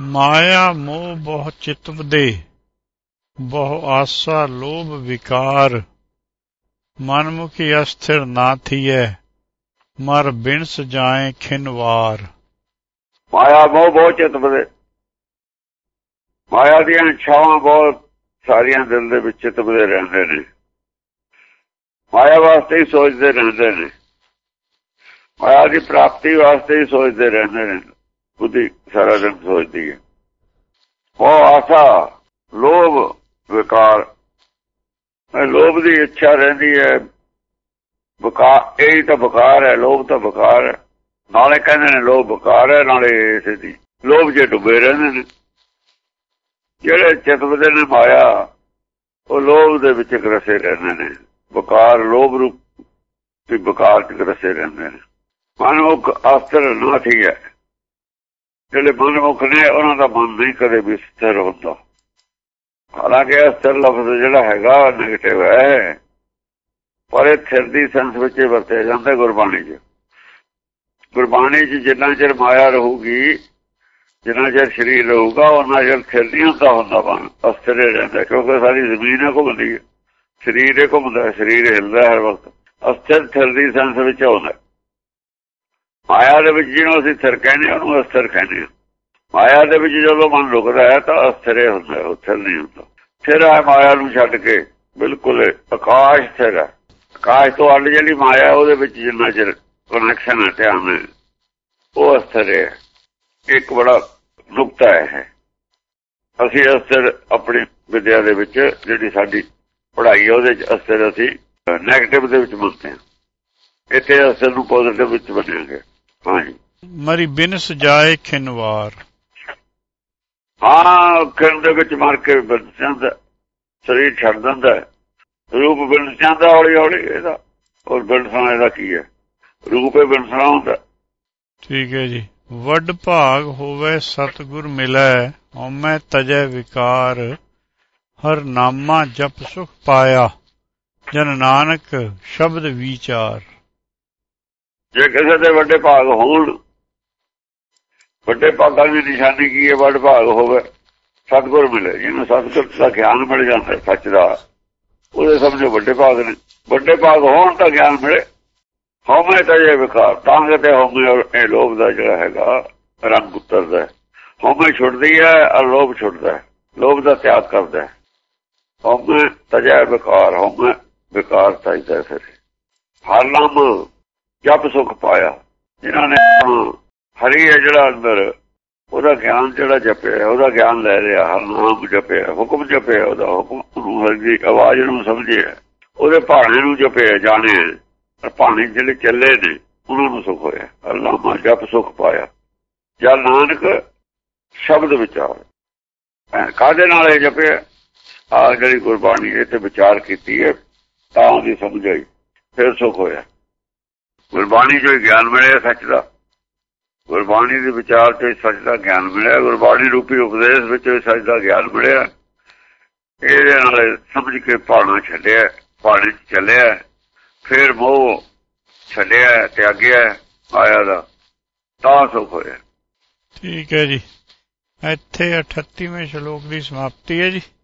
ਮਾਇਆ, ਮੋਹ ਬਹੁ ਚਿਤਵ ਦੇ ਬਹੁ ਆਸਾ, ਲੋਭ ਵਿਕਾਰ। ਮਨਮੁਖੀ ਅਸਥਿਰ ਨਾ ਥੀਐ, ਮਰ ਬਿਨਸ ਜਾਏ ਖਿਨਵਾਰ ਮਾਇਆ, ਮੋਹ ਬਹੁਤ ਚਿਤ ਬਦੇ ਮਾਇਆ ਦੀਆਂ ਇੱਛਾਵਾਂ ਬਹੁਤ ਸਾਰੀਆਂ ਦਿਲ ਦੇ ਵਿੱਚ ਚਿਤਵਦੇ ਰਹਿੰਦੇ ਨੇ। ਮਾਇਆ ਵਾਸਤੇ ਹੀ ਸੋਚਦੇ ਰਹਿੰਦੇ ਨੇ। ਮਾਇਆ ਦੀ ਪ੍ਰਾਪਤੀ ਵਾਸਤੇ ਹੀ ਸੋਚਦੇ ਰਹਿੰਦੇ ਨੇ। ਬੁੱਧੀ ਸਾਰਾ ਦਿਨ ਸੋਚਦੀ ਹੈ। ਉਹ ਆਸਾ, ਲੋਭ, ਵਿਕਾਰ। ਲੋਭ ਦੀ ਇੱਛਾ ਰਹਿੰਦੀ ਹੈ। ਵਿਕਾਰ, ਇਹ ਤਾਂ ਵਿਕਾਰ ਹੈ, ਲੋਭ ਤਾਂ ਵਿਕਾਰ ਹੈ। ਨਾਲੇ ਕਹਿੰਦੇ ਨੇ ਲੋਭ ਵਿਕਾਰ ਹੈ, ਨਾਲੇ ਇਸੇ ਦੀ ਲੋਭ ਜੇ ਡੁੱਬੇ ਰਹਿੰਦੇ ਨੇ। ਜਿਹੜੇ ਚਤਵਦੇ ਨੇ ਮਾਇਆ, ਉਹ ਲੋਭ ਦੇ ਵਿੱਚ ਗਰਸੇ ਰਹਿੰਦੇ ਨੇ। ਵਿਕਾਰ ਲੋਭ ਰੂਪ ਤੇ ਵਿਕਾਰ ਚ ਗਰਸੇ ਰਹਿੰਦੇ ਨੇ। ਮਨੁੱਖ ਅਸਤਰ ਨਾ ਠੀਕ ਹੈ। ਜਿਹੜੇ ਮਨੁੱਖ ਨੇ, ਉਹਨਾਂ ਦਾ ਮਨ ਨਹੀਂ ਕਦੇ ਵੀ ਸਥਿਰ ਹੁੰਦਾ। ਹਾਲਾਂਕਿ ਅਸਤਰ ਲਫ਼ਜ਼ ਜਿਹੜਾ ਹੈਗਾ ਨੈਗੇਟਿਵ ਹੈ। ਪਰ ਇਹ ਥਿਰ ਦੀ ਸੰਸ ਵਿੱਚ ਵਰਤਿਆ ਜਾਂਦਾ ਗੁਰਬਾਣੀ 'ਚ। ਗੁਰਬਾਣੀ 'ਚ ਜਿੰਨਾ ਚਿਰ ਮਾਇਆ ਰਹੂਗੀ, ਜਿੰਨਾ ਚਿਰ ਸਰੀਰ ਰਹੂਗਾ ਉਹਨਾਂ ਚਿਰ ਥਿਰ ਨਹੀਂ ਹੁੰਦਾ ਹੁੰਦਾ ਮਨ ਅਸਥਿਰ ਰਹਿੰਦਾ, ਕਿਉਂਕਿ ਸਾਰੀ ਜ਼ਮੀਨ ਹੈ ਘੁੰਮਦੀ ਹੈ। ਸਰੀਰ ਇਹ ਘੁੰਮਦਾ, ਸਰੀਰ ਹਿਲਦਾ ਹਰ ਵਕਤ। ਅਸਥਿਰ ਥਿਰ ਦੀ ਸੈਂਸ ਵਿੱਚ ਆਉਂਦਾ ਮਾਇਆ ਦੇ ਵਿੱਚ ਜਿਹਨੂੰ ਅਸੀਂ ਥਿਰ ਕਹਿੰਦੇ ਉਹਨੂੰ ਅਸਥਿਰ ਕਹਿੰਦੇ ਆ ਮਾਇਆ ਦੇ ਵਿੱਚ ਜਦੋਂ ਮਨ ਰੁਕਦਾ ਹੈ ਤਾਂ ਅਸਥਿਰ ਹੁੰਦਾ ਉੱਥੇ ਨਹੀਂ ਹੁੰਦਾ। ਫਿਰ ਆ ਮਾਇਆ ਨੂੰ ਛੱਡ ਕੇ, ਬਿਲਕੁਲ ਆਕਾਸ਼ ਸਥਿਰ ਹੈ। ਆਕਾਸ਼ ਤੋਂ ਅੱਡ ਜਿਹੜੀ ਮਾਇਆ ਉਹਦੇ ਵਿੱਚ ਜਿੰਨਾ ਚਿਰ ਕਨੈਕਸ਼ਨ ਹੈ, ਧਿਆਨ ਹੈ, ਉਹ ਅਸਥਿਰ ਹੈ। ਇੱਕ ਬੜਾ ਨੁਕਤਾ ਹੈ। ਅਸੀਂ ਅਸਥਿਰ ਆਪਣੀ ਵਿਦਿਆ ਦੇ ਵਿੱਚ, ਜਿਹੜੀ ਸਾਡੀ ਪੜ੍ਹਾਈ ਹੈ, ਉਹਦੇ ਚ ਅਸਥਿਰ ਅਸੀਂ ਨੈਗੇਟਿਵ ਦੇ ਵਿੱਚ ਬੁੱਝਦੇ ਹਾਂ। ਇੱਥੇ ਅਸਥਿਰ ਨੂੰ ਪੋਜ਼ਿਟਿਵ ਵਿੱਚ ਬਣਾਂਗੇ ਹਾਂਜੀ। ਮਰੀ ਬਿਨਸ ਜਾਏ ਖਿਨਵਾਰ। ਹਾਂ ਖਿੰਡ ਦੇ ਵਿੱਚ ਮਰ ਕੇ ਬਿੰਦ ਸਰੀਰ ਛੱਡ ਦਿੰਦਾ ਰੂਪ ਬਿੰਦ ਜਾਂਦਾ ਹੌਲੀ ਹੌਲੀ ਇਹਦਾ ਔਰ ਬਿੰਦਸਣਾ ਇਹਦਾ ਕੀ ਹੈ? ਰੂਪੇ ਬਿੰਦਸਣਾ ਹੁੰਦਾ। ਠੀਕ ਹੈ ਜੀ। ਵੱਡ ਭਾਗ ਹੋਵੇ ਸਤਗੁਰ ਮਿਲੈ ਹਉਮੈ ਤਜੈ ਵਿਕਾਰ। ਹਰ ਨਾਮਾ ਜਪ ਸੁਖ ਪਾਇਆ ਜਨ ਨਾਨਕ ਸ਼ਬਦ ਵਿਚਾਰ। ਜੇ ਕਿਸੇ ਦੇ ਵੱਡੇ ਭਾਗ ਹੋਣ, ਵੱਡੇ ਭਾਗਾਂ ਦੀ ਨਿਸ਼ਾਨੀ ਕੀ ਹੈ, ਵੱਡ ਭਾਗ ਹੋਵੇ, ਸਤਗੁਰ ਮਿਲੇ, ਜਿਹਨੂੰ ਸਤਗੁਰ ਦਾ ਗਿਆਨ ਮਿਲ ਜਾਂਦਾ ਸੱਚ ਦਾ, ਉਹਦੇ ਸਮਝੋ ਵੱਡੇ ਭਾਗ ਨੇ। ਵੱਡੇ ਭਾਗ ਹੋਣ ਤਾਂ ਗਿਆਨ ਮਿਲੇ। ਹਉਮੈ ਤਾਂ ਇਹ ਵਿਕਾਰ, ਤਾਂ ਕਿ ਹਉਮੈ ਇਹ ਲੋਭ ਦਾ ਜਿਹੜਾ ਹੈਗਾ, ਰੰਗ ਉਤਰਦਾ ਹਉਮੈ ਛੁੱਟਦੀ ਹੈ ਔਰ ਲੋਭ ਛੁੱਟਦਾ ਲੋਭ ਦਾ ਤਿਆਗ ਕਰਦਾ ਹੈ। ਹਉਮੈ ਤਜੈ ਵਿਕਾਰ, ਹਉਮੈ ਵਿਕਾਰ ਚਾਹੀਦਾ ਫਿਰ। ਹਰ ਨਾਮ ਜਪ ਸੁਖ ਪਾਇਆ। ਜਿਨ੍ਹਾਂ ਨੇ ਹਰੀ ਹੈ ਜਿਹੜਾ ਅੰਦਰ, ਉਹਦਾ ਗਿਆਨ ਜਿਹੜਾ ਜਪਿਆ ਉਹਦਾ ਗਿਆਨ ਲੈ ਰਿਹਾ, ਹਰ ਨਾਮ ਜਪਿਆ ਹੁਕਮ ਜਪਿਆ ਉਹਦਾ ਹੁਕਮ ਨੂੰ ਹਰ ਦੀ ਆਵਾਜ਼ ਨੂੰ ਸਮਝਿਆ ਉਹਦੇ ਭਾਣੇ ਨੂੰ ਜਪਿਆ ਜਾਣੇ ਪਰ ਭਾਣੇ ਜਿਹੜੇ ਚੱਲੇ ਨੇ, ਉਹਨਾਂ ਨੂੰ ਸੁਖ ਹੋਇਆ ਅੱਲਾਹ ਮਾ ਜਪ ਸੁਖ ਪਾਇਆ ਜਾਂ ਨਾਨਕ ਸ਼ਬਦ ਵਿਚਾਰ ਕਾਦੇ ਨਾਲ ਇਹ ਜਪਿਆ ਆ ਜਿਹੜੀ ਗੁਰਬਾਣੀ ਇੱਥੇ ਵਿਚਾਰ ਕੀਤੀ ਹੈ, ਤਾਂ ਉਹਦੀ ਸਮਝ ਆਈ, ਫਿਰ ਸੁਖ ਹੋਇਆ ਗੁਰਬਾਣੀ ਜੋ ਗਿਆਨ ਮਿਲਿਆ ਸੱਚ ਦਾ। ਗੁਰਬਾਣੀ ਦੇ ਵਿਚਾਰ ਤੇ ਸੱਚ ਦਾ ਗਿਆਨ ਮਿਲਿਆ। ਗੁਰਬਾਣੀ ਰੂਪੀ ਉਪਦੇਸ਼ ਵਿੱਚ ਸੱਚ ਦਾ ਗਿਆਨ ਮਿਲਿਆ। ਇਹਦੇ ਨਾਲ ਸਮਝ ਕੇ ਪਾਣਾ ਛੱਡਿਆ, ਪਾਣੀ ਚੱਲਿਆ। ਫਿਰ ਮੋਹ ਛੱਡਿਆ ਤਿਆਗਿਆ ਆਇਆ ਦਾ। ਤਾਂ ਸੁਖ ਹੋਇਆ। ਠੀਕ ਹੈ ਜੀ। ਇੱਥੇ 38ਵੇਂ ਸ਼ਲੋਕ ਦੀ ਸਮਾਪਤੀ ਹੈ ਜੀ।